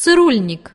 цирульник.